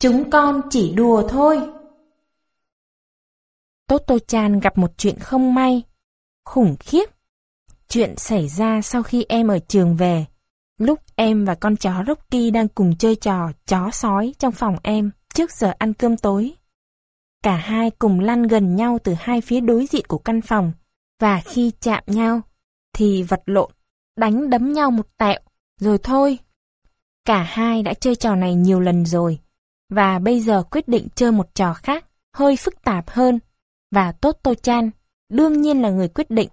Chúng con chỉ đùa thôi. Toto Chan gặp một chuyện không may, khủng khiếp. Chuyện xảy ra sau khi em ở trường về, lúc em và con chó Rocky đang cùng chơi trò chó sói trong phòng em trước giờ ăn cơm tối. Cả hai cùng lăn gần nhau từ hai phía đối diện của căn phòng, và khi chạm nhau, thì vật lộn, đánh đấm nhau một tẹo, rồi thôi. Cả hai đã chơi trò này nhiều lần rồi, và bây giờ quyết định chơi một trò khác, hơi phức tạp hơn, và Toto Chan đương nhiên là người quyết định.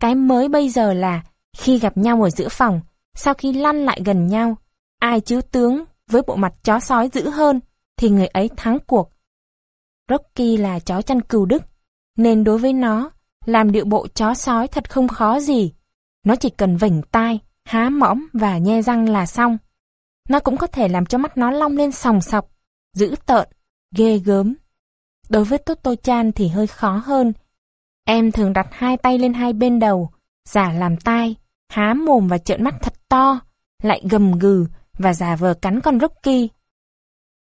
Cái mới bây giờ là khi gặp nhau ở giữa phòng, sau khi lăn lại gần nhau, ai chứ tướng với bộ mặt chó sói dữ hơn thì người ấy thắng cuộc. Rocky là chó chăn cừu Đức, nên đối với nó, làm điệu bộ chó sói thật không khó gì. Nó chỉ cần vỉnh tai, há mõm và nhe răng là xong. Nó cũng có thể làm cho mắt nó long lên sòng sọc, dữ tợn, ghê gớm. Đối với Toto Chan thì hơi khó hơn. Em thường đặt hai tay lên hai bên đầu, giả làm tai, há mồm và trợn mắt thật to, lại gầm gừ và giả vờ cắn con Rocky.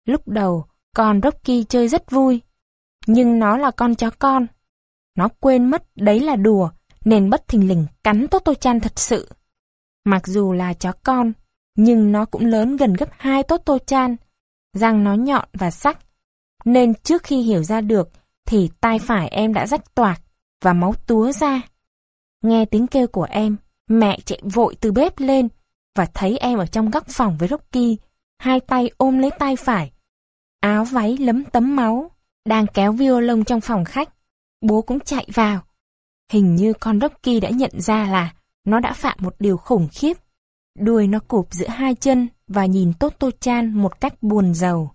Lúc đầu, con Rocky chơi rất vui, nhưng nó là con chó con. Nó quên mất đấy là đùa, nên bất thình lình cắn Toto Chan thật sự. Mặc dù là chó con, nhưng nó cũng lớn gần gấp hai tốt tô Chan. Răng nó nhọn và sắc, nên trước khi hiểu ra được thì tai phải em đã rách toạc và máu túa ra. Nghe tiếng kêu của em, mẹ chạy vội từ bếp lên và thấy em ở trong góc phòng với Rocky, hai tay ôm lấy tay phải. Áo váy lấm tấm máu, đang kéo violon trong phòng khách. Bố cũng chạy vào. Hình như con Rocky đã nhận ra là nó đã phạm một điều khủng khiếp. Đuôi nó cụp giữa hai chân và nhìn Toto Chan một cách buồn giàu.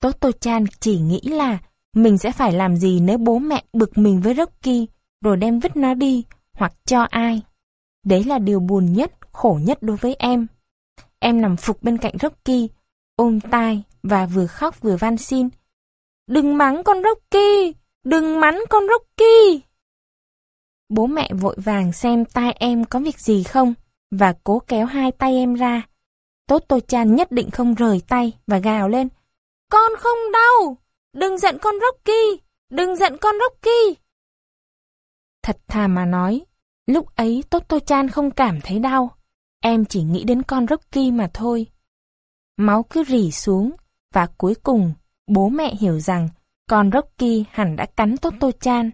Toto Chan chỉ nghĩ là mình sẽ phải làm gì nếu bố mẹ bực mình với Rocky rồi đem vứt nó đi hoặc cho ai. Đấy là điều buồn nhất, khổ nhất đối với em. Em nằm phục bên cạnh Rocky, ôm tai và vừa khóc vừa van xin. Đừng mắng con Rocky! Đừng mắng con Rocky! Bố mẹ vội vàng xem tai em có việc gì không và cố kéo hai tay em ra. Toto Chan nhất định không rời tay và gào lên. Con không đau! Đừng giận con Rocky! Đừng giận con Rocky! Thật thà mà nói, lúc ấy Toto Chan không cảm thấy đau. Em chỉ nghĩ đến con Rocky mà thôi. Máu cứ rỉ xuống và cuối cùng bố mẹ hiểu rằng con Rocky hẳn đã cắn Toto Chan.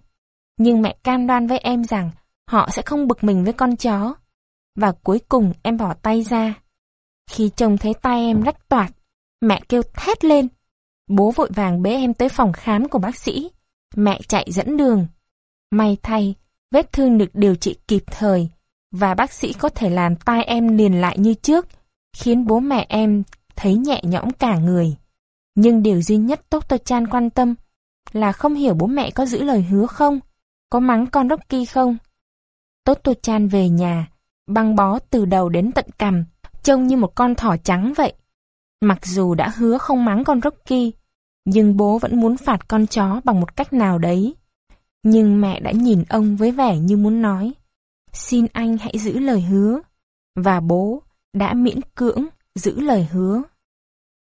Nhưng mẹ cam đoan với em rằng họ sẽ không bực mình với con chó. Và cuối cùng em bỏ tay ra. Khi chồng thấy tay em rách toạc, mẹ kêu thét lên. Bố vội vàng bế em tới phòng khám của bác sĩ. Mẹ chạy dẫn đường. May thay, vết thương được điều trị kịp thời và bác sĩ có thể làm tai em liền lại như trước, khiến bố mẹ em thấy nhẹ nhõm cả người. Nhưng điều duy nhất Dr. Chan quan tâm là không hiểu bố mẹ có giữ lời hứa không, có mắng con Rocky không. Toto Chan về nhà, băng bó từ đầu đến tận cằm, trông như một con thỏ trắng vậy. Mặc dù đã hứa không mắng con Rocky, nhưng bố vẫn muốn phạt con chó bằng một cách nào đấy. Nhưng mẹ đã nhìn ông với vẻ như muốn nói, xin anh hãy giữ lời hứa. Và bố đã miễn cưỡng giữ lời hứa.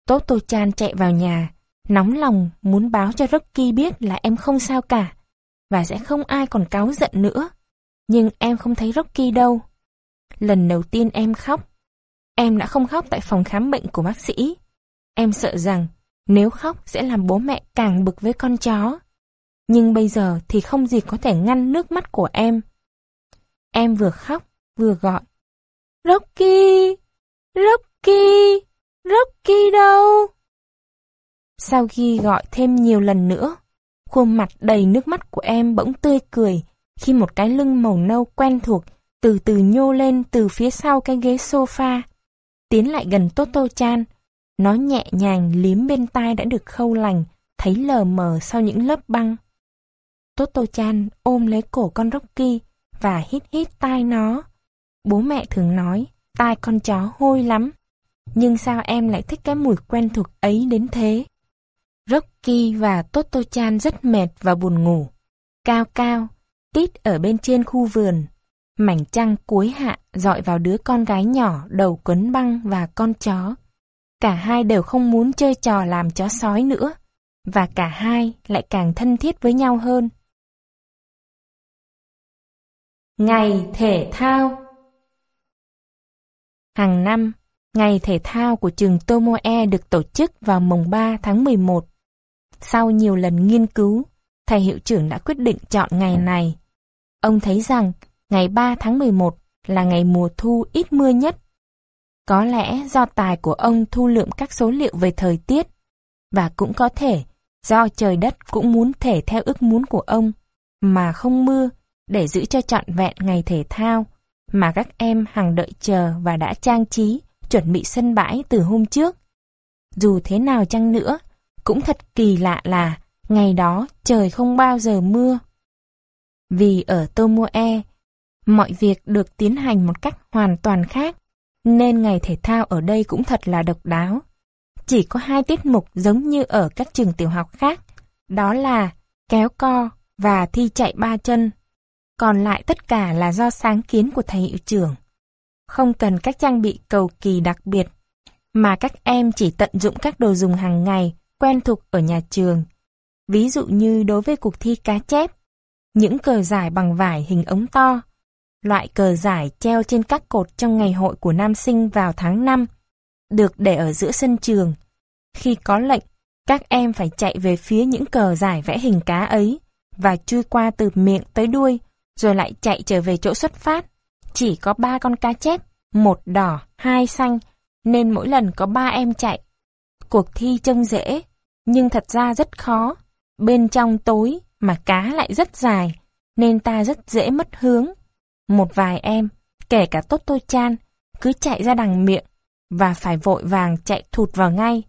Toto Chan chạy vào nhà, nóng lòng muốn báo cho Rocky biết là em không sao cả, và sẽ không ai còn cáu giận nữa. Nhưng em không thấy Rocky đâu. Lần đầu tiên em khóc, em đã không khóc tại phòng khám bệnh của bác sĩ. Em sợ rằng nếu khóc sẽ làm bố mẹ càng bực với con chó. Nhưng bây giờ thì không gì có thể ngăn nước mắt của em. Em vừa khóc, vừa gọi. Rocky! Rocky! Rocky đâu? Sau khi gọi thêm nhiều lần nữa, khuôn mặt đầy nước mắt của em bỗng tươi cười khi một cái lưng màu nâu quen thuộc từ từ nhô lên từ phía sau cái ghế sofa, tiến lại gần Toto Chan. Nó nhẹ nhàng liếm bên tai đã được khâu lành, thấy lờ mờ sau những lớp băng. Toto Chan ôm lấy cổ con Rocky và hít hít tai nó. Bố mẹ thường nói, tai con chó hôi lắm. Nhưng sao em lại thích cái mùi quen thuộc ấy đến thế? Rocky và Toto Chan rất mệt và buồn ngủ. Cao cao, tít ở bên trên khu vườn. Mảnh trăng cuối hạ dọi vào đứa con gái nhỏ đầu quấn băng và con chó. Cả hai đều không muốn chơi trò làm chó sói nữa, và cả hai lại càng thân thiết với nhau hơn. Ngày thể thao Hàng năm, ngày thể thao của trường Tomoe được tổ chức vào mùng 3 tháng 11. Sau nhiều lần nghiên cứu, thầy hiệu trưởng đã quyết định chọn ngày này. Ông thấy rằng ngày 3 tháng 11 là ngày mùa thu ít mưa nhất. Có lẽ do tài của ông thu lượm các số liệu về thời tiết, và cũng có thể do trời đất cũng muốn thể theo ước muốn của ông, mà không mưa để giữ cho trọn vẹn ngày thể thao, mà các em hằng đợi chờ và đã trang trí, chuẩn bị sân bãi từ hôm trước. Dù thế nào chăng nữa, cũng thật kỳ lạ là ngày đó trời không bao giờ mưa. Vì ở Tomoe, mọi việc được tiến hành một cách hoàn toàn khác, nên ngày thể thao ở đây cũng thật là độc đáo. Chỉ có hai tiết mục giống như ở các trường tiểu học khác, đó là kéo co và thi chạy ba chân. Còn lại tất cả là do sáng kiến của thầy hiệu trưởng. Không cần các trang bị cầu kỳ đặc biệt, mà các em chỉ tận dụng các đồ dùng hàng ngày quen thuộc ở nhà trường. Ví dụ như đối với cuộc thi cá chép, những cờ giải bằng vải hình ống to, loại cờ giải treo trên các cột trong ngày hội của nam sinh vào tháng 5, được để ở giữa sân trường. Khi có lệnh, các em phải chạy về phía những cờ giải vẽ hình cá ấy và chui qua từ miệng tới đuôi, rồi lại chạy trở về chỗ xuất phát. Chỉ có ba con cá chép, một đỏ, hai xanh, nên mỗi lần có ba em chạy. Cuộc thi trông dễ, nhưng thật ra rất khó. Bên trong tối mà cá lại rất dài, nên ta rất dễ mất hướng. Một vài em, kể cả tốt tôi Chan, cứ chạy ra đằng miệng và phải vội vàng chạy thụt vào ngay.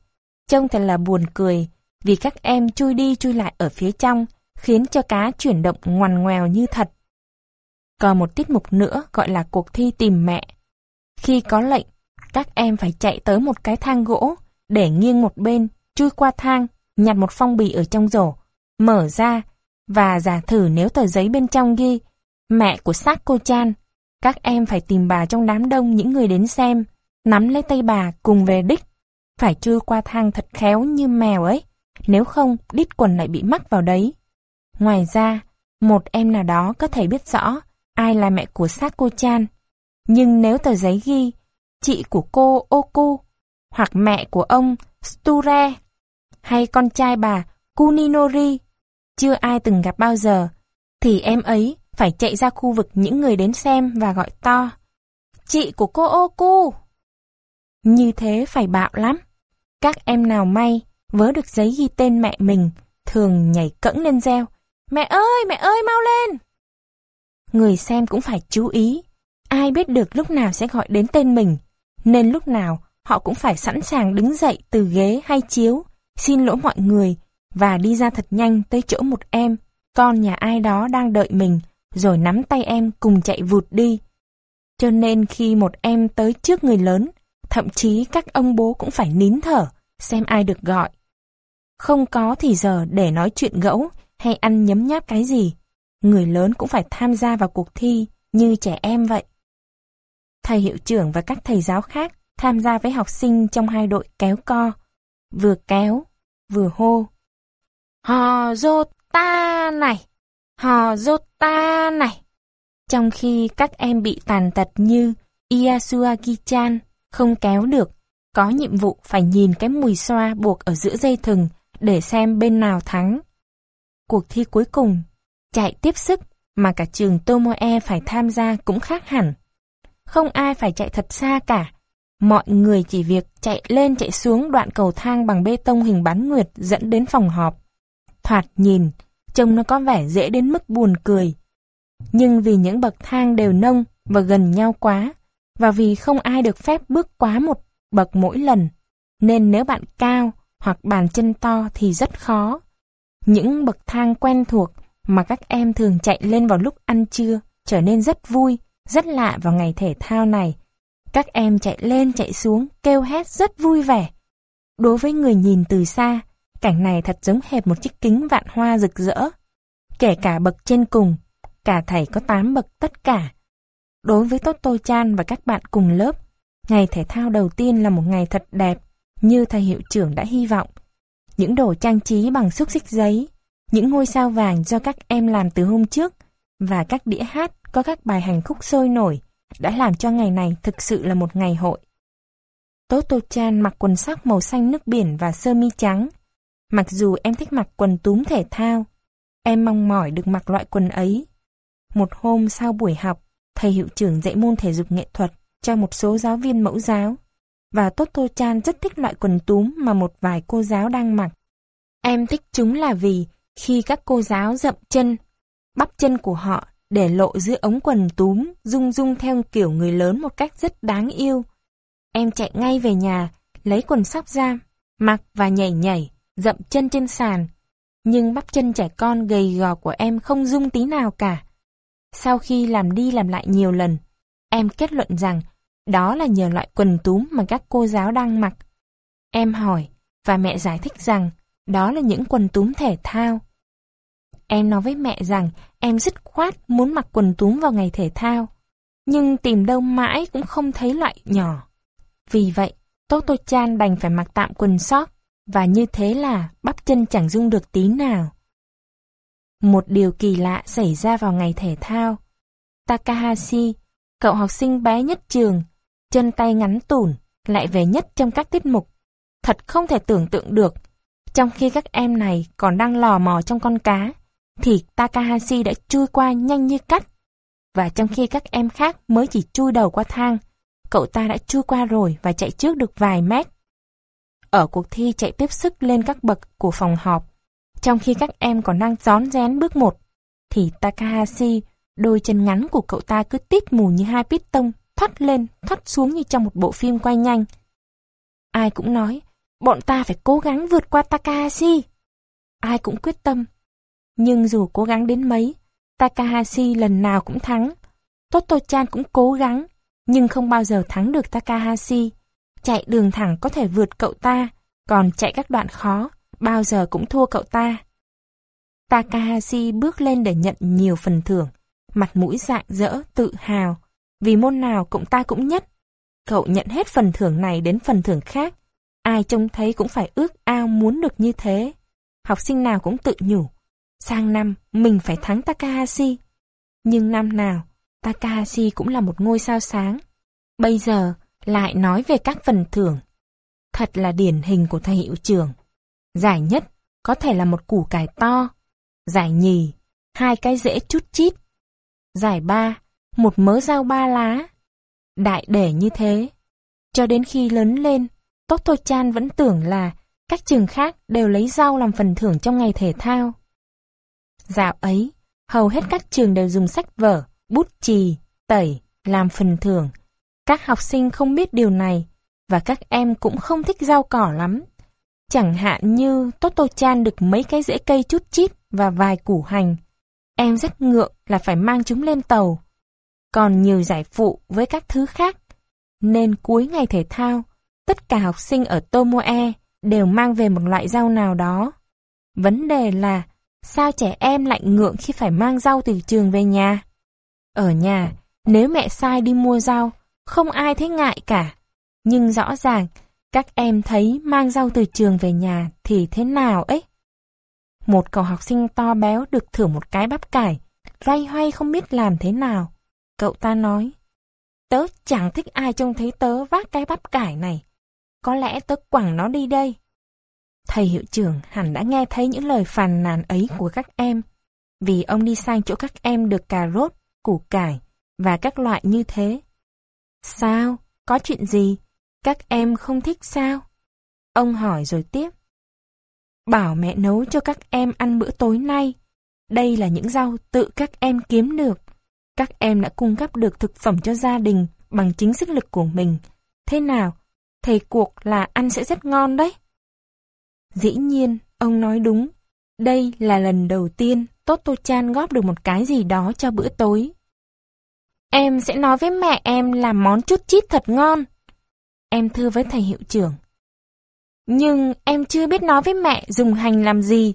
Trông thật là buồn cười, vì các em chui đi chui lại ở phía trong, khiến cho cá chuyển động ngoằn ngoèo như thật. Còn một tiết mục nữa gọi là cuộc thi tìm mẹ. Khi có lệnh, các em phải chạy tới một cái thang gỗ, để nghiêng một bên, chui qua thang, nhặt một phong bì ở trong rổ, mở ra, và giả thử nếu tờ giấy bên trong ghi mẹ của Sako Chan. Các em phải tìm bà trong đám đông những người đến xem, nắm lấy tay bà cùng về đích. Phải chui qua thang thật khéo như mèo ấy, nếu không đít quần lại bị mắc vào đấy. Ngoài ra, một em nào đó có thể biết rõ ai là mẹ của Sako Chan. Nhưng nếu tờ giấy ghi chị của cô Oku hoặc mẹ của ông Sture hay con trai bà Kuninori chưa ai từng gặp bao giờ, thì em ấy phải chạy ra khu vực những người đến xem và gọi to. Chị của cô ô cu Như thế phải bạo lắm. Các em nào may, vớ được giấy ghi tên mẹ mình, thường nhảy cẫng lên reo. Mẹ ơi, mẹ ơi, mau lên! Người xem cũng phải chú ý. Ai biết được lúc nào sẽ gọi đến tên mình, nên lúc nào họ cũng phải sẵn sàng đứng dậy từ ghế hay chiếu, xin lỗi mọi người và đi ra thật nhanh tới chỗ một em, con nhà ai đó đang đợi mình, rồi nắm tay em cùng chạy vụt đi. Cho nên khi một em tới trước người lớn, thậm chí các ông bố cũng phải nín thở, xem ai được gọi. Không có thì giờ để nói chuyện gẫu hay ăn nhấm nháp cái gì, người lớn cũng phải tham gia vào cuộc thi như trẻ em vậy. Thầy hiệu trưởng và các thầy giáo khác tham gia với học sinh trong hai đội kéo co, vừa kéo, vừa hô. Hò dô ta này, hò dô ta này. Trong khi các em bị tàn tật như Iyasuagi-chan không kéo được, có nhiệm vụ phải nhìn cái mùi xoa buộc ở giữa dây thừng để xem bên nào thắng. Cuộc thi cuối cùng, chạy tiếp sức mà cả trường Tomoe phải tham gia cũng khác hẳn. Không ai phải chạy thật xa cả. Mọi người chỉ việc chạy lên chạy xuống đoạn cầu thang bằng bê tông hình bán nguyệt dẫn đến phòng họp. Thoạt nhìn, trông nó có vẻ dễ đến mức buồn cười. Nhưng vì những bậc thang đều nông và gần nhau quá, và vì không ai được phép bước quá một bậc mỗi lần, nên nếu bạn cao hoặc bàn chân to thì rất khó. Những bậc thang quen thuộc mà các em thường chạy lên vào lúc ăn trưa trở nên rất vui, rất lạ vào ngày thể thao này. Các em chạy lên chạy xuống, kêu hét rất vui vẻ. Đối với người nhìn từ xa, cảnh này thật giống hệt một chiếc kính vạn hoa rực rỡ. Kể cả bậc trên cùng, cả thầy có 8 bậc tất cả. Đối với Toto Chan và các bạn cùng lớp, ngày thể thao đầu tiên là một ngày thật đẹp, như thầy hiệu trưởng đã hy vọng. Những đồ trang trí bằng xúc xích giấy, những ngôi sao vàng do các em làm từ hôm trước và các đĩa hát có các bài hành khúc sôi nổi đã làm cho ngày này thực sự là một ngày hội. Toto Chan mặc quần sắc màu xanh nước biển và sơ mi trắng. Mặc dù em thích mặc quần túm thể thao, em mong mỏi được mặc loại quần ấy. Một hôm sau buổi học, thầy hiệu trưởng dạy môn thể dục nghệ thuật cho một số giáo viên mẫu giáo. Và Toto Chan rất thích loại quần túm mà một vài cô giáo đang mặc. Em thích chúng là vì khi các cô giáo dậm chân, bắp chân của họ để lộ giữa ống quần túm, rung rung theo kiểu người lớn một cách rất đáng yêu. Em chạy ngay về nhà, lấy quần sóc ra, mặc và nhảy nhảy, dậm chân trên sàn. Nhưng bắp chân trẻ con gầy gò của em không rung tí nào cả. Sau khi làm đi làm lại nhiều lần, em kết luận rằng đó là nhờ loại quần túm mà các cô giáo đang mặc. Em hỏi, và mẹ giải thích rằng đó là những quần túm thể thao. Em nói với mẹ rằng em dứt khoát muốn mặc quần túm vào ngày thể thao, nhưng tìm đâu mãi cũng không thấy loại nhỏ. Vì vậy, Toto Chan đành phải mặc tạm quần sóc, và như thế là bắp chân chẳng rung được tí nào. Một điều kỳ lạ xảy ra vào ngày thể thao. Takahashi, cậu học sinh bé nhất trường, chân tay ngắn tủn, lại về nhất trong các tiết mục. Thật không thể tưởng tượng được, trong khi các em này còn đang lò mò trong con cá, thì Takahashi đã chui qua nhanh như cắt. Và trong khi các em khác mới chỉ chui đầu qua thang, cậu ta đã chui qua rồi và chạy trước được vài mét. Ở cuộc thi chạy tiếp sức lên các bậc của phòng họp, trong khi các em còn đang gión rén bước một, thì Takahashi, đôi chân ngắn của cậu ta cứ tít mù như hai piston, thoát lên, thoát xuống như trong một bộ phim quay nhanh. Ai cũng nói, bọn ta phải cố gắng vượt qua Takahashi. Ai cũng quyết tâm. Nhưng dù cố gắng đến mấy, Takahashi lần nào cũng thắng. Toto-chan cũng cố gắng, nhưng không bao giờ thắng được Takahashi. Chạy đường thẳng có thể vượt cậu ta, còn chạy các đoạn khó, bao giờ cũng thua cậu ta. Takahashi bước lên để nhận nhiều phần thưởng, mặt mũi dạng dỡ tự hào, vì môn nào cậu ta cũng nhất. Cậu nhận hết phần thưởng này đến phần thưởng khác, ai trông thấy cũng phải ước ao muốn được như thế. Học sinh nào cũng tự nhủ, sang năm mình phải thắng Takahashi. Nhưng năm nào, Takahashi cũng là một ngôi sao sáng. Bây giờ, lại nói về các phần thưởng. Thật là điển hình của thầy hiệu trưởng. Giải nhất có thể là một củ cải to. Giải nhì, hai cái rễ chút chít. Giải ba, một mớ rau ba lá. Đại để như thế. Cho đến khi lớn lên, tốt thôi Chan vẫn tưởng là các trường khác đều lấy rau làm phần thưởng trong ngày thể thao. Dạo ấy, hầu hết các trường đều dùng sách vở, bút chì, tẩy, làm phần thưởng. Các học sinh không biết điều này, và các em cũng không thích rau cỏ lắm. Chẳng hạn như Toto Chan được mấy cái rễ cây chút chít và vài củ hành. Em rất ngượng là phải mang chúng lên tàu. Còn nhiều giải phụ với các thứ khác. Nên cuối ngày thể thao, tất cả học sinh ở Tomoe đều mang về một loại rau nào đó. Vấn đề là sao trẻ em lại ngượng khi phải mang rau từ trường về nhà? Ở nhà, nếu mẹ sai đi mua rau, không ai thấy ngại cả. Nhưng rõ ràng, các em thấy mang rau từ trường về nhà thì thế nào ấy? Một cậu học sinh to béo được thưởng một cái bắp cải, loay hoay không biết làm thế nào. Cậu ta nói, tớ chẳng thích ai trông thấy tớ vác cái bắp cải này. Có lẽ tớ quẳng nó đi đây. Thầy hiệu trưởng hẳn đã nghe thấy những lời phàn nàn ấy của các em, vì ông đi sang chỗ các em được cà rốt, củ cải và các loại như thế. Sao? Có chuyện gì? Các em không thích sao? Ông hỏi rồi tiếp. Bảo mẹ nấu cho các em ăn bữa tối nay. Đây là những rau tự các em kiếm được. Các em đã cung cấp được thực phẩm cho gia đình bằng chính sức lực của mình. Thế nào? Thầy cuộc là ăn sẽ rất ngon đấy. Dĩ nhiên, ông nói đúng. Đây là lần đầu tiên Toto Chan góp được một cái gì đó cho bữa tối. Em sẽ nói với mẹ em làm món chút chít thật ngon. Em thưa với thầy hiệu trưởng. Nhưng em chưa biết nói với mẹ dùng hành làm gì.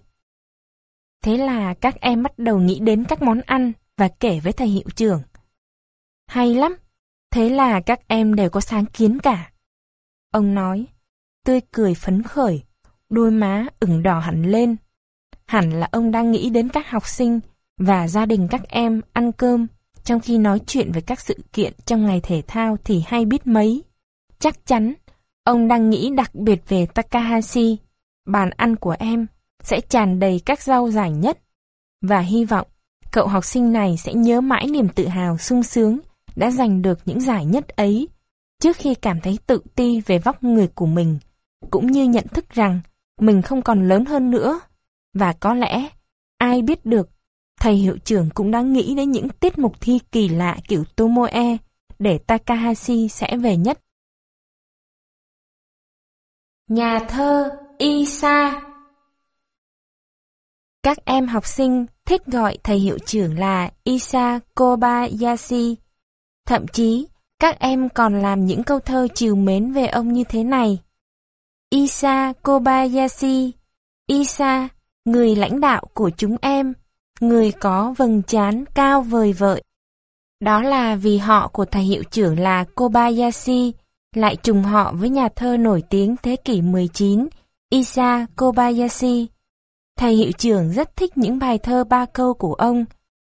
Thế là các em bắt đầu nghĩ đến các món ăn và kể với thầy hiệu trưởng. Hay lắm, thế là các em đều có sáng kiến cả. Ông nói, tươi cười phấn khởi, đôi má ửng đỏ hẳn lên. Hẳn là ông đang nghĩ đến các học sinh và gia đình các em ăn cơm, trong khi nói chuyện về các sự kiện trong ngày thể thao thì hay biết mấy. Chắc chắn, ông đang nghĩ đặc biệt về Takahashi, bàn ăn của em sẽ tràn đầy các rau giải nhất. Và hy vọng, cậu học sinh này sẽ nhớ mãi niềm tự hào sung sướng đã giành được những giải nhất ấy, trước khi cảm thấy tự ti về vóc người của mình, cũng như nhận thức rằng mình không còn lớn hơn nữa. Và có lẽ, ai biết được, thầy hiệu trưởng cũng đang nghĩ đến những tiết mục thi kỳ lạ kiểu Tomoe để Takahashi sẽ về nhất. Nhà thơ Isa Các em học sinh thích gọi thầy hiệu trưởng là Isa Kobayashi. Thậm chí, các em còn làm những câu thơ chiều mến về ông như thế này. Isa Kobayashi, Isa, người lãnh đạo của chúng em, người có vầng trán cao vời vợi. Đó là vì họ của thầy hiệu trưởng là Kobayashi, lại trùng họ với nhà thơ nổi tiếng thế kỷ 19, Isa Kobayashi. Thầy hiệu trưởng rất thích những bài thơ ba câu của ông.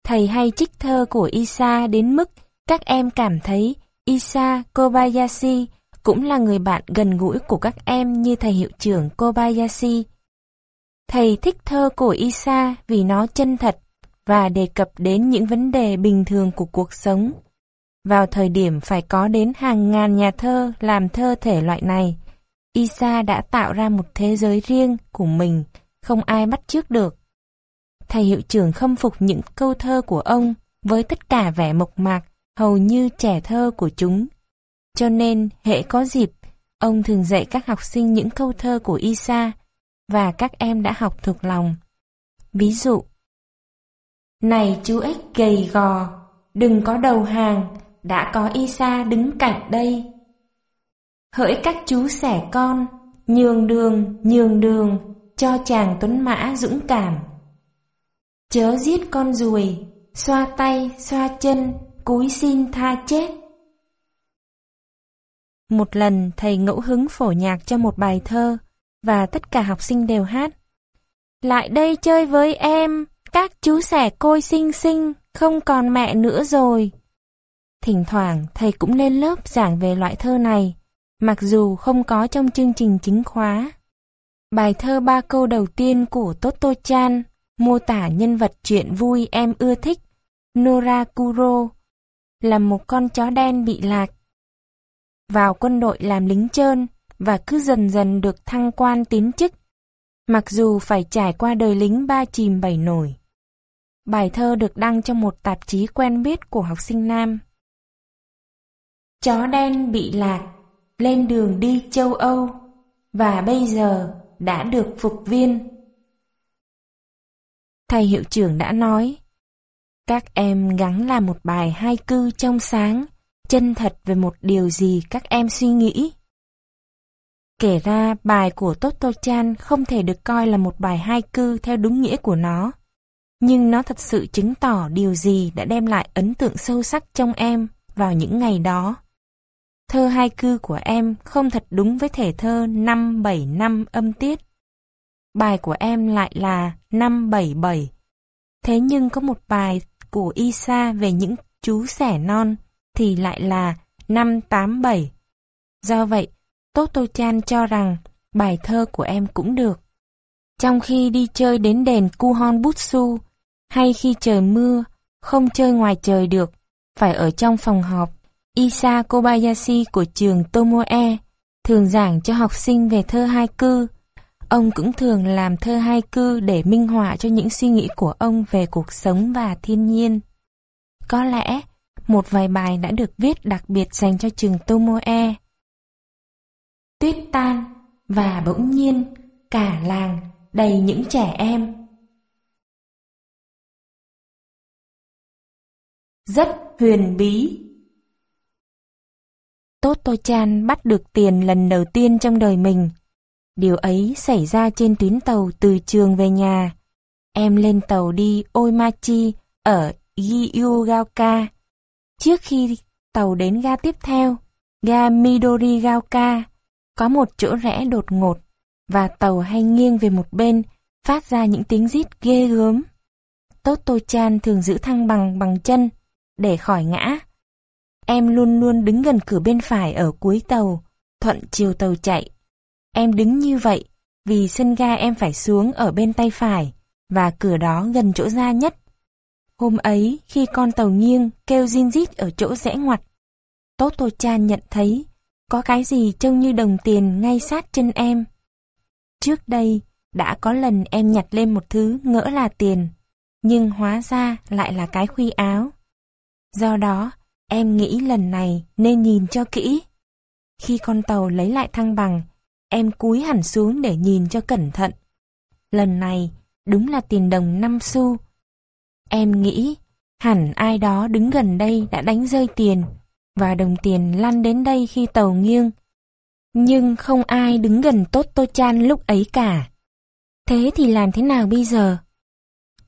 Thầy hay trích thơ của Isa đến mức các em cảm thấy Isa Kobayashi cũng là người bạn gần gũi của các em như thầy hiệu trưởng Kobayashi. Thầy thích thơ của Isa vì nó chân thật và đề cập đến những vấn đề bình thường của cuộc sống. Vào thời điểm phải có đến hàng ngàn nhà thơ làm thơ thể loại này, Isa đã tạo ra một thế giới riêng của mình, không ai bắt chước được. Thầy hiệu trưởng khâm phục những câu thơ của ông với tất cả vẻ mộc mạc, hầu như trẻ thơ của chúng. Cho nên, hệ có dịp, ông thường dạy các học sinh những câu thơ của Isa và các em đã học thuộc lòng. Ví dụ, Này chú ếch gầy gò, đừng có đầu hàng, đã có Isa đứng cạnh đây. Hỡi các chú sẻ con, nhường đường, nhường đường, cho chàng tuấn mã dũng cảm. Chớ giết con ruồi, xoa tay, xoa chân, cúi xin tha chết. Một lần thầy ngẫu hứng phổ nhạc cho một bài thơ và tất cả học sinh đều hát. Lại đây chơi với em, các chú sẻ côi xinh xinh, không còn mẹ nữa rồi. Thỉnh thoảng thầy cũng lên lớp giảng về loại thơ này, mặc dù không có trong chương trình chính khóa. Bài thơ ba câu đầu tiên của Toto Chan mô tả nhân vật chuyện vui em ưa thích, Norakuro, là một con chó đen bị lạc. Vào quân đội làm lính trơn và cứ dần dần được thăng quan tiến chức, mặc dù phải trải qua đời lính ba chìm bảy nổi. Bài thơ được đăng trong một tạp chí quen biết của học sinh nam. Chó đen bị lạc, lên đường đi châu Âu, và bây giờ đã được phục viên. Thầy hiệu trưởng đã nói, các em gắng làm một bài hai cư trong sáng, chân thật về một điều gì các em suy nghĩ. Kể ra, bài của Toto Chan không thể được coi là một bài hai cư theo đúng nghĩa của nó, nhưng nó thật sự chứng tỏ điều gì đã đem lại ấn tượng sâu sắc trong em vào những ngày đó. Thơ hai cư của em không thật đúng với thể thơ 5-7 năm âm tiết. Bài của em lại là 577. Thế nhưng có một bài của Isa về những chú sẻ non thì lại là 587. Do vậy, Toto Chan cho rằng bài thơ của em cũng được. Trong khi đi chơi đến đền Kuhon Butsu, hay khi trời mưa, không chơi ngoài trời được, phải ở trong phòng họp, Isa Kobayashi của trường Tomoe thường giảng cho học sinh về thơ hai cư. Ông cũng thường làm thơ hai cư để minh họa cho những suy nghĩ của ông về cuộc sống và thiên nhiên. Có lẽ, một vài bài đã được viết đặc biệt dành cho trường Tomoe. Tuyết tan, và bỗng nhiên, cả làng đầy những trẻ em. Rất huyền bí Toto Chan bắt được tiền lần đầu tiên trong đời mình. Điều ấy xảy ra trên tuyến tàu từ trường về nhà. Em lên tàu đi Oimachi ở Giyugaoka. Trước khi tàu đến ga tiếp theo, ga Midorigaoka, có một chỗ rẽ đột ngột, và tàu hay nghiêng về một bên, phát ra những tiếng rít ghê gớm. Tốt Tô Chan thường giữ thăng bằng bằng chân, để khỏi ngã. Em luôn luôn đứng gần cửa bên phải ở cuối tàu, thuận chiều tàu chạy. Em đứng như vậy vì sân ga em phải xuống ở bên tay phải và cửa đó gần chỗ ra nhất. Hôm ấy khi con tàu nghiêng kêu zin rít ở chỗ rẽ ngoặt, Tốt Tô Chan nhận thấy có cái gì trông như đồng tiền ngay sát chân em. Trước đây, đã có lần em nhặt lên một thứ ngỡ là tiền, nhưng hóa ra lại là cái khuy áo. Do đó, em nghĩ lần này nên nhìn cho kỹ. Khi con tàu lấy lại thăng bằng, em cúi hẳn xuống để nhìn cho cẩn thận. Lần này, đúng là tiền đồng 5 xu. Em nghĩ, hẳn ai đó đứng gần đây đã đánh rơi tiền, và đồng tiền lăn đến đây khi tàu nghiêng. Nhưng không ai đứng gần Tốt Tô Chan lúc ấy cả. Thế thì làm thế nào bây giờ?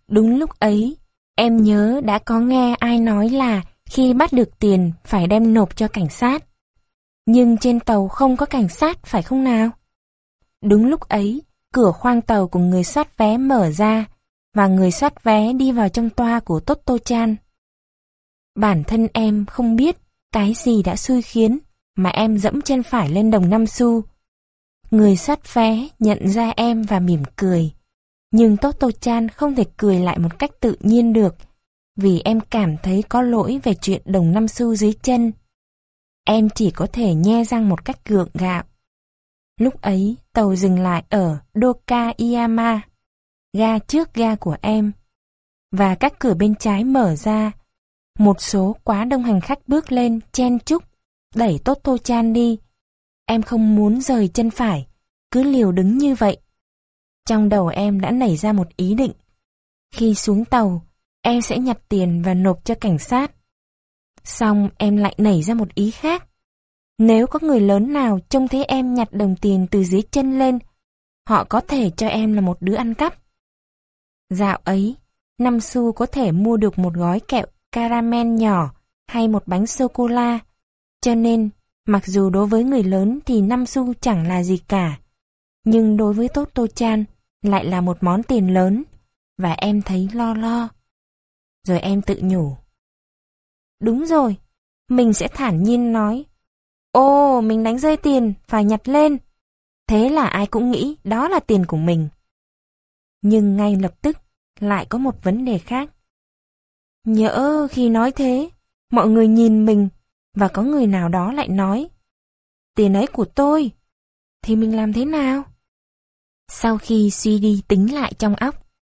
Đúng lúc ấy, em nhớ đã có nghe ai nói là khi bắt được tiền phải đem nộp cho cảnh sát. Nhưng trên tàu không có cảnh sát phải không nào? Đúng lúc ấy, cửa khoang tàu của người soát vé mở ra và người soát vé đi vào trong toa của Toto Chan. Bản thân em không biết cái gì đã xui khiến mà em dẫm chân phải lên đồng năm xu. Người soát vé nhận ra em và mỉm cười. Nhưng Toto Chan không thể cười lại một cách tự nhiên được vì em cảm thấy có lỗi về chuyện đồng năm xu dưới chân. Em chỉ có thể nhe răng một cách gượng gạo. Lúc ấy, tàu dừng lại ở Doka Iyama, ga trước ga của em. Và các cửa bên trái mở ra. Một số quá đông hành khách bước lên, chen chúc, đẩy Toto Chan đi. Em không muốn rời chân phải, cứ liều đứng như vậy. Trong đầu em đã nảy ra một ý định. Khi xuống tàu, em sẽ nhặt tiền và nộp cho cảnh sát. Xong em lại nảy ra một ý khác. Nếu có người lớn nào trông thấy em nhặt đồng tiền từ dưới chân lên, họ có thể cho em là một đứa ăn cắp. Dạo ấy, năm xu có thể mua được một gói kẹo caramel nhỏ hay một bánh sô-cô-la. Cho nên, mặc dù đối với người lớn thì năm xu chẳng là gì cả, nhưng đối với Tốt Tô Chan lại là một món tiền lớn, và em thấy lo lo. Rồi em tự nhủ. Đúng rồi, mình sẽ thản nhiên nói. ô, mình đánh rơi tiền, phải nhặt lên. Thế là ai cũng nghĩ đó là tiền của mình. Nhưng ngay lập tức lại có một vấn đề khác. Nhỡ khi nói thế, mọi người nhìn mình và có người nào đó lại nói Tiền ấy của tôi, thì mình làm thế nào? Sau khi suy đi tính lại trong óc,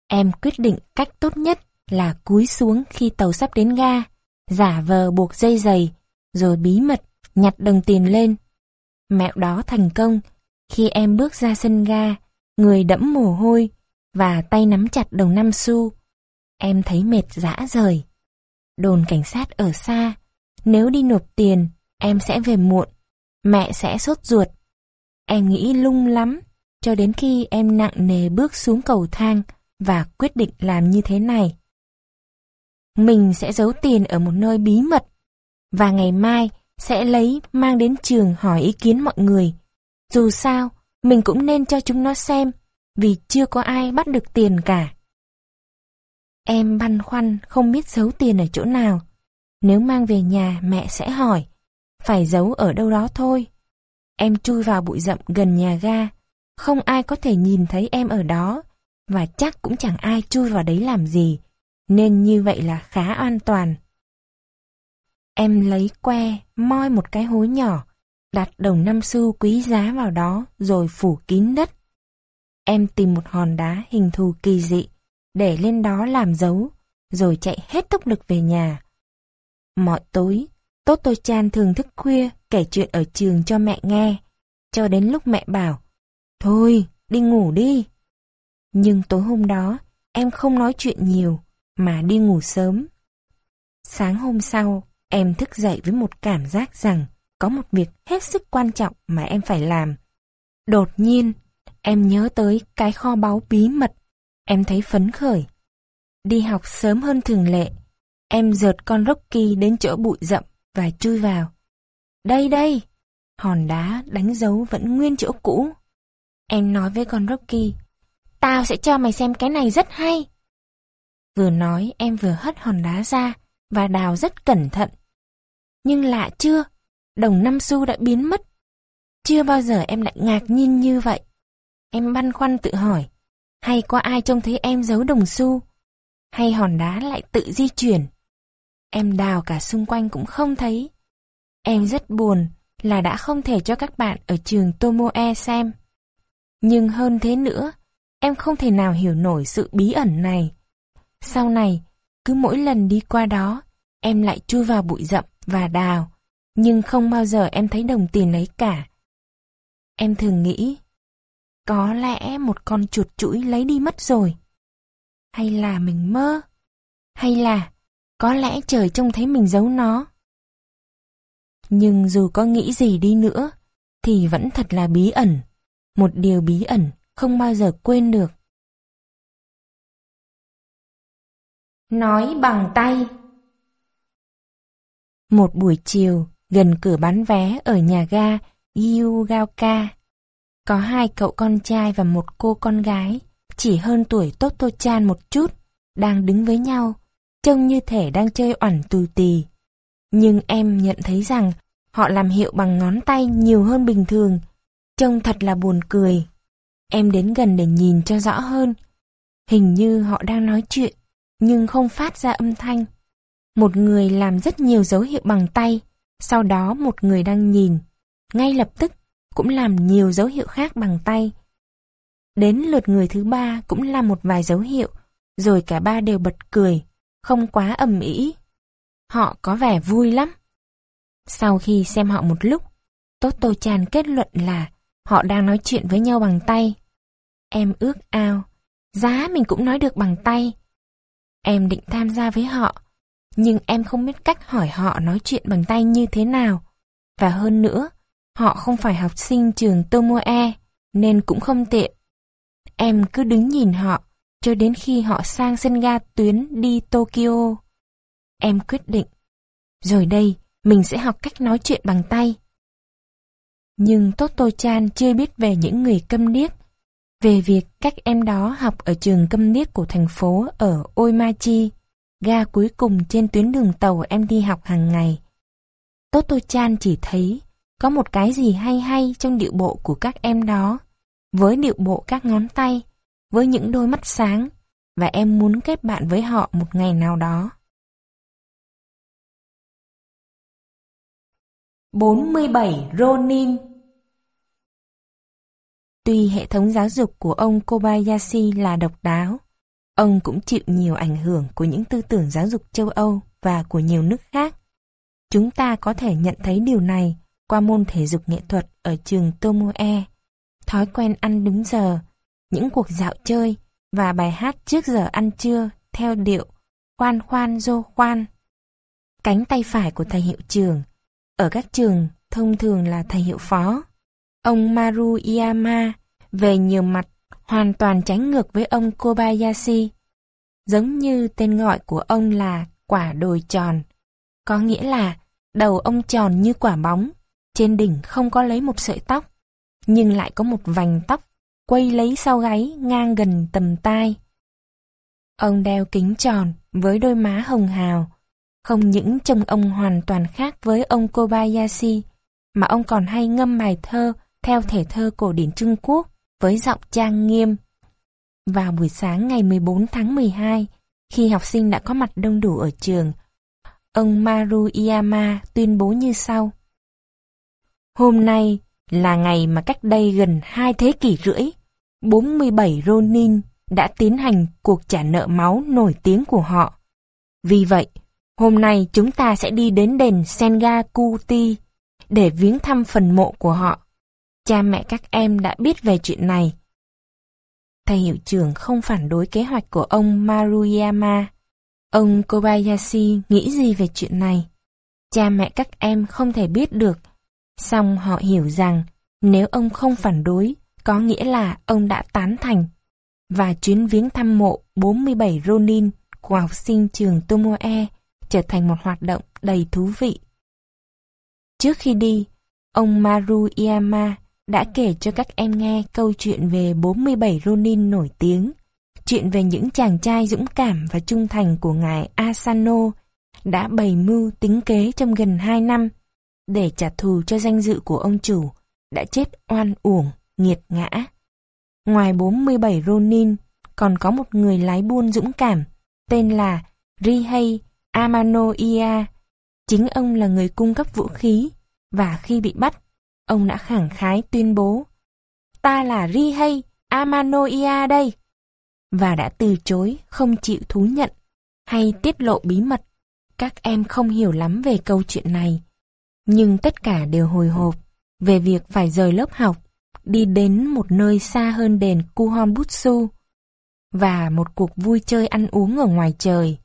em quyết định cách tốt nhất là cúi xuống khi tàu sắp đến ga, giả vờ buộc dây giày, rồi bí mật nhặt đồng tiền lên. Mẹo đó thành công, khi em bước ra sân ga, người đẫm mồ hôi và tay nắm chặt đồng năm xu. Em thấy mệt dã rời. Đồn cảnh sát ở xa, nếu đi nộp tiền, em sẽ về muộn, mẹ sẽ sốt ruột. Em nghĩ lung lắm, cho đến khi em nặng nề bước xuống cầu thang và quyết định làm như thế này. Mình sẽ giấu tiền ở một nơi bí mật, và ngày mai sẽ lấy mang đến trường hỏi ý kiến mọi người. Dù sao, mình cũng nên cho chúng nó xem, vì chưa có ai bắt được tiền cả. Em băn khoăn không biết giấu tiền ở chỗ nào. Nếu mang về nhà mẹ sẽ hỏi, phải giấu ở đâu đó thôi. Em chui vào bụi rậm gần nhà ga, không ai có thể nhìn thấy em ở đó, và chắc cũng chẳng ai chui vào đấy làm gì, nên như vậy là khá an toàn. Em lấy que, moi một cái hố nhỏ, đặt đồng năm xu quý giá vào đó rồi phủ kín đất. Em tìm một hòn đá hình thù kỳ dị, để lên đó làm dấu, rồi chạy hết tốc lực về nhà. Mọi tối, Tốt Tô Chan thường thức khuya kể chuyện ở trường cho mẹ nghe, cho đến lúc mẹ bảo, Thôi, đi ngủ đi. Nhưng tối hôm đó, em không nói chuyện nhiều, mà đi ngủ sớm. Sáng hôm sau, em thức dậy với một cảm giác rằng có một việc hết sức quan trọng mà em phải làm. Đột nhiên, em nhớ tới cái kho báu bí mật. Em thấy phấn khởi. Đi học sớm hơn thường lệ, em dợt con Rocky đến chỗ bụi rậm và chui vào. Đây đây, Hòn đá đánh dấu vẫn nguyên chỗ cũ. Em nói với con Rocky, tao sẽ cho mày xem cái này rất hay. Vừa nói em vừa hất hòn đá ra và đào rất cẩn thận. Nhưng lạ chưa, đồng năm xu đã biến mất. Chưa bao giờ em lại ngạc nhiên như vậy. Em băn khoăn tự hỏi, hay có ai trông thấy em giấu đồng xu? Hay hòn đá lại tự di chuyển? Em đào cả xung quanh cũng không thấy. Em rất buồn là đã không thể cho các bạn ở trường Tomoe xem. Nhưng hơn thế nữa, em không thể nào hiểu nổi sự bí ẩn này. Sau này, cứ mỗi lần đi qua đó, em lại chui vào bụi rậm và đào, nhưng không bao giờ em thấy đồng tiền ấy cả. Em thường nghĩ, có lẽ một con chuột chuỗi lấy đi mất rồi. Hay là mình mơ? Hay là có lẽ trời trông thấy mình giấu nó? Nhưng dù có nghĩ gì đi nữa, thì vẫn thật là bí ẩn. Một điều bí ẩn không bao giờ quên được. Nói bằng tay Một buổi chiều, gần cửa bán vé ở nhà ga Yugaoka, có hai cậu con trai và một cô con gái, chỉ hơn tuổi tốt tô Chan một chút, đang đứng với nhau, trông như thể đang chơi oẳn tù tì. Nhưng em nhận thấy rằng họ làm hiệu bằng ngón tay nhiều hơn bình thường, trông thật là buồn cười. Em đến gần để nhìn cho rõ hơn. Hình như họ đang nói chuyện, nhưng không phát ra âm thanh. Một người làm rất nhiều dấu hiệu bằng tay, sau đó một người đang nhìn. Ngay lập tức, cũng làm nhiều dấu hiệu khác bằng tay. Đến lượt người thứ ba cũng làm một vài dấu hiệu, rồi cả ba đều bật cười, không quá ầm ĩ. Họ có vẻ vui lắm. Sau khi xem họ một lúc, Toto Chan kết luận là họ đang nói chuyện với nhau bằng tay. Em ước ao, giá mình cũng nói được bằng tay. Em định tham gia với họ, nhưng em không biết cách hỏi họ nói chuyện bằng tay như thế nào. Và hơn nữa, họ không phải học sinh trường Tomoe, nên cũng không tiện. Em cứ đứng nhìn họ, cho đến khi họ sang sân ga tuyến đi Tokyo. Em quyết định, rồi đây, mình sẽ học cách nói chuyện bằng tay. Nhưng Toto-chan chưa biết về những người câm điếc, về việc các em đó học ở trường câm điếc của thành phố ở Oimachi, ga cuối cùng trên tuyến đường tàu em đi học hàng ngày. Toto-chan chỉ thấy có một cái gì hay hay trong điệu bộ của các em đó, với điệu bộ các ngón tay, với những đôi mắt sáng, và em muốn kết bạn với họ một ngày nào đó. 47 Ronin Tuy hệ thống giáo dục của ông Kobayashi là độc đáo, ông cũng chịu nhiều ảnh hưởng của những tư tưởng giáo dục châu Âu và của nhiều nước khác. Chúng ta có thể nhận thấy điều này qua môn thể dục nghệ thuật ở trường Tomoe, thói quen ăn đúng giờ, những cuộc dạo chơi và bài hát trước giờ ăn trưa theo điệu khoan khoan dô khoan. Cánh tay phải của thầy hiệu trường ở các trường thông thường là thầy hiệu phó. Ông Maru Iyama về nhiều mặt hoàn toàn trái ngược với ông Kobayashi. Giống như tên gọi của ông là quả đồi tròn. Có nghĩa là đầu ông tròn như quả bóng, trên đỉnh không có lấy một sợi tóc, nhưng lại có một vành tóc quay lấy sau gáy ngang gần tầm tai. Ông đeo kính tròn với đôi má hồng hào, không những trông ông hoàn toàn khác với ông Kobayashi, mà ông còn hay ngâm bài thơ theo thể thơ cổ điển Trung Quốc với giọng trang nghiêm. Vào buổi sáng ngày 14 tháng 12, khi học sinh đã có mặt đông đủ ở trường, ông Maruyama tuyên bố như sau. Hôm nay là ngày mà cách đây gần hai thế kỷ rưỡi, 47 Ronin đã tiến hành cuộc trả nợ máu nổi tiếng của họ. Vì vậy, hôm nay chúng ta sẽ đi đến đền Sengakuti để viếng thăm phần mộ của họ. Cha mẹ các em đã biết về chuyện này. Thầy hiệu trưởng không phản đối kế hoạch của ông Maruyama. Ông Kobayashi nghĩ gì về chuyện này? Cha mẹ các em không thể biết được Xong họ hiểu rằng nếu ông không phản đối, có nghĩa là ông đã tán thành. Và chuyến viếng thăm mộ 47 Ronin của học sinh trường Tomoe trở thành một hoạt động đầy thú vị. Trước khi đi, ông Maru Iyama đã kể cho các em nghe câu chuyện về 47 Ronin nổi tiếng, chuyện về những chàng trai dũng cảm và trung thành của ngài Asano đã bày mưu tính kế trong gần 2 năm để trả thù cho danh dự của ông chủ đã chết oan uổng, nghiệt ngã. Ngoài 47 Ronin, còn có một người lái buôn dũng cảm, tên là Rihei Amanoia. Chính ông là người cung cấp vũ khí, và khi bị bắt, ông đã khẳng khái tuyên bố Ta là Rihei Amanoia đây, và đã từ chối không chịu thú nhận hay tiết lộ bí mật. Các em không hiểu lắm về câu chuyện này, nhưng tất cả đều hồi hộp về việc phải rời lớp học, đi đến một nơi xa hơn đền Kuhonbutsu và một cuộc vui chơi ăn uống ở ngoài trời.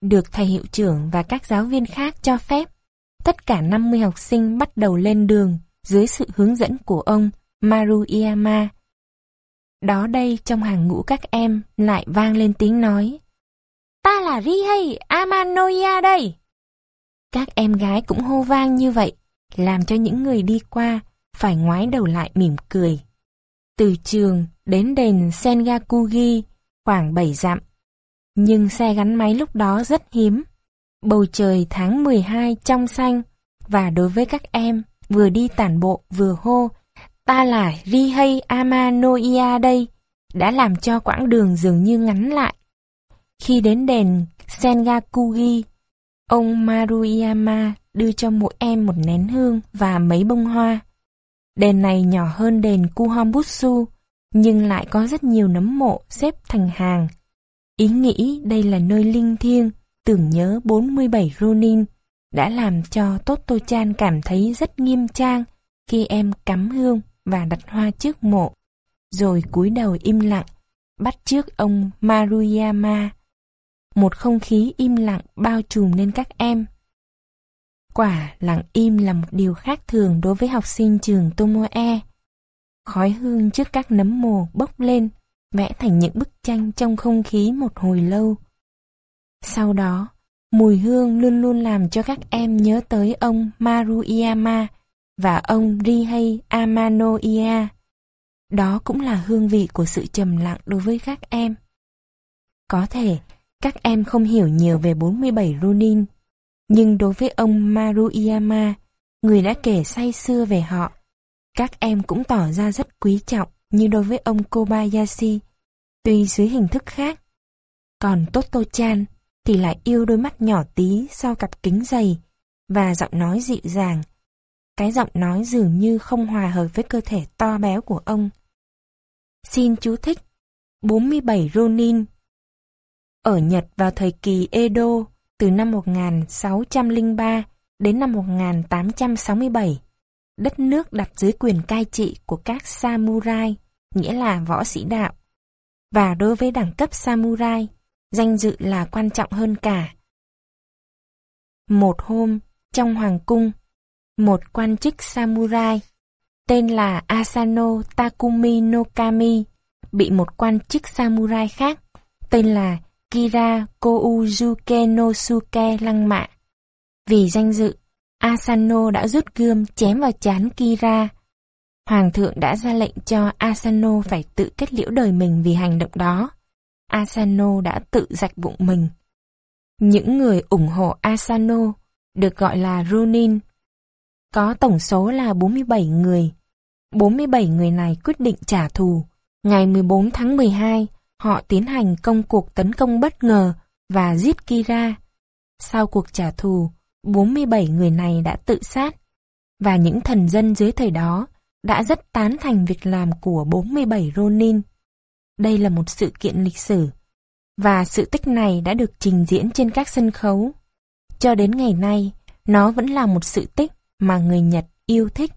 Được thầy hiệu trưởng và các giáo viên khác cho phép, tất cả 50 học sinh bắt đầu lên đường dưới sự hướng dẫn của ông Maruyama. Đó đây trong hàng ngũ các em lại vang lên tiếng nói Ta là Rihei Amanoya đây! Các em gái cũng hô vang như vậy, làm cho những người đi qua phải ngoái đầu lại mỉm cười. Từ trường đến đền Sengakugi khoảng 7 dặm. Nhưng xe gắn máy lúc đó rất hiếm. Bầu trời tháng 12 trong xanh và đối với các em vừa đi tản bộ vừa hô ta là Rihei Amanoia đây đã làm cho quãng đường dường như ngắn lại. Khi đến đền Sengakugi, ông Maruyama đưa cho mỗi em một nén hương và mấy bông hoa. Đền này nhỏ hơn đền Kuhombutsu, nhưng lại có rất nhiều nấm mộ xếp thành hàng. Ý nghĩ đây là nơi linh thiêng, tưởng nhớ 47 Ronin, đã làm cho Toto Chan cảm thấy rất nghiêm trang khi em cắm hương và đặt hoa trước mộ, rồi cúi đầu im lặng, bắt trước ông Maruyama. Một không khí im lặng bao trùm lên các em. Quả lặng im là một điều khác thường đối với học sinh trường Tomoe. Khói hương trước các nấm mồ bốc lên, vẽ thành những bức tranh trong không khí một hồi lâu. Sau đó, mùi hương luôn luôn làm cho các em nhớ tới ông Maruyama và ông Rihei Amanoia. Đó cũng là hương vị của sự trầm lặng đối với các em. Có thể, các em không hiểu nhiều về 47 Ronin, nhưng đối với ông Maruyama, người đã kể say xưa về họ, các em cũng tỏ ra rất quý trọng như đối với ông Kobayashi, tuy dưới hình thức khác. Còn Toto-chan thì lại yêu đôi mắt nhỏ tí sau cặp kính dày và giọng nói dịu dàng. Cái giọng nói dường như không hòa hợp với cơ thể to béo của ông. Xin chú thích 47 Ronin ở Nhật vào thời kỳ Edo từ năm 1603 đến năm 1867 đất nước đặt dưới quyền cai trị của các samurai, nghĩa là võ sĩ đạo. Và đối với đẳng cấp samurai, danh dự là quan trọng hơn cả. Một hôm, trong hoàng cung, một quan chức samurai tên là Asano Takumi Nokami bị một quan chức samurai khác tên là Kira Koujuke no Suke lăng mạ. Vì danh dự, Asano đã rút gươm chém vào chán Kira. Hoàng thượng đã ra lệnh cho Asano phải tự kết liễu đời mình vì hành động đó. Asano đã tự rạch bụng mình. Những người ủng hộ Asano được gọi là Ronin. Có tổng số là 47 người. 47 người này quyết định trả thù. Ngày 14 tháng 12, họ tiến hành công cuộc tấn công bất ngờ và giết Kira. Sau cuộc trả thù, 47 người này đã tự sát, và những thần dân dưới thời đó đã rất tán thành việc làm của 47 Ronin. Đây là một sự kiện lịch sử, và sự tích này đã được trình diễn trên các sân khấu. Cho đến ngày nay, nó vẫn là một sự tích mà người Nhật yêu thích.